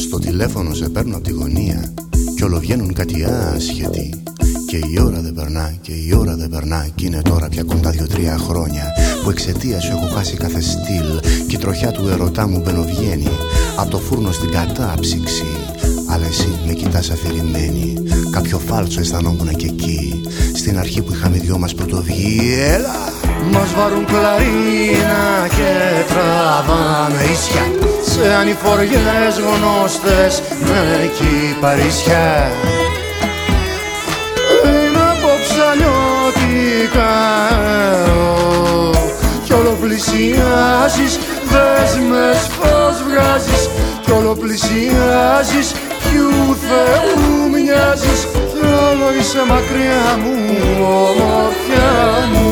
Στο τηλέφωνο σε παίρνω από τη γωνία Κι όλο βγαίνουν κάτι άσχετοι. Και η ώρα δεν περνά και η ώρα δεν περνά Κι είναι τώρα πια κοντά δυο-τρία χρόνια Που εξαιτίας σου έχω χάσει κάθε στυλ. Κι η τροχιά του ερωτά μου μπαινοβγαίνει Απ' το φούρνο στην κατάψυξη. Αλλά εσύ με κοιτάς αφηρημένη Κάποιο φάλτσο αισθανόμουν και εκεί. Στην αρχή που είχαμε δυο μας πρωτοβγεί Έλα! Μας βαρούν κλαρίνα και τραβάνε ίσια Σε ανηφοριές γνώστες με κυπαρίσια αλλιώτικα κι όλο πλησιάζεις δέσμες φως βγάζεις. Κι όλο πλησιάζεις ποιου Θεού μοιάζεις. Κι όλο είσαι μακριά μου ομορφιά μου.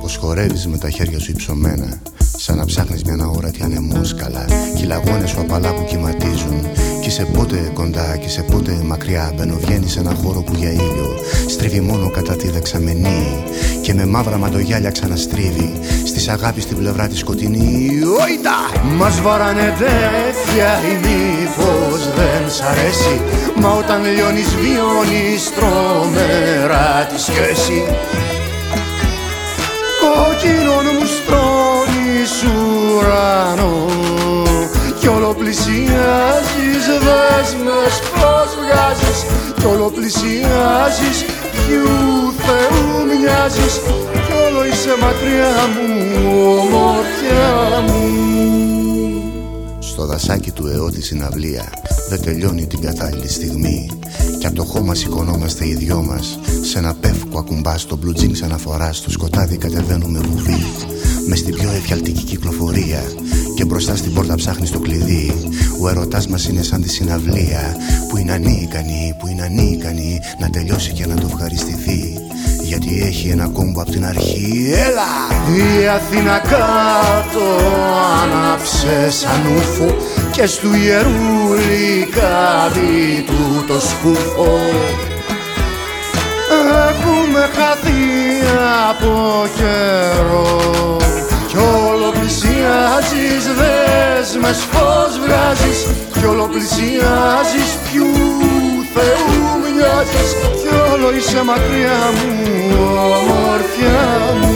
Πως χορεύεις με τα χέρια σου υψωμένα Σαν να ψάχνεις μια αόρατη ανεμόσκαλα Κι οι λαγώνες σου απαλά που κυματίζουν. Κι σε πότε κοντά κι σε πότε μακριά. Μπαίνω βγαίνει σε ένα χώρο που για ήλιο. Στρίβει μόνο κατά τη δεξαμενή. Και με μαύρα μαντογιάλια ξαναστρίβει. Στις αγάπης στην πλευρά της σκοτεινή. Όιτα! Μας βαράνε τέτοια ή μήπως δεν σ' αρέσει. Μα όταν λιώνεις βιώνεις τρομερά τη σχέση. Κόκκινον μου στρώνεις ουρανό. Κι όλο πλησιάζεις δέσμες πως βγάζεις. Κι όλο πλησιάζεις ποιου Θεού μοιάζεις. Κι όλο είσαι μακριά μου ομορφιά μου. Στο δασάκι του αιώ της συναυλία δεν τελειώνει την κατάλληλη στιγμή. Κι από το χώμα σηκωνόμαστε οι δυο μας Σε ένα πεύκο ακουμπά στο blue jeans αναφορά. Στο σκοτάδι κατεβαίνουμε βουβή με στην πιο εφιαλτική κυκλοφορία Και μπροστά στην πόρτα ψάχνεις το κλειδί Ο ερωτάς μας είναι σαν τη συναυλία Που είναι ανίκανη, που είναι ανίκανη Να τελειώσει και να το ευχαριστηθεί γιατί έχει ένα κόμπο από την αρχή. Έλα! Η Αθήνα κάτω άναψε σαν ούφο Και στου ιερούλη κάτι του το σκούφο. Έχουμε χαθεί από καιρό δέσμες φως βγάζεις Κι όλο πλησιάζεις ποιου Θεού μοιάζεις Κι όλο είσαι μακριά μου ομορφιά μου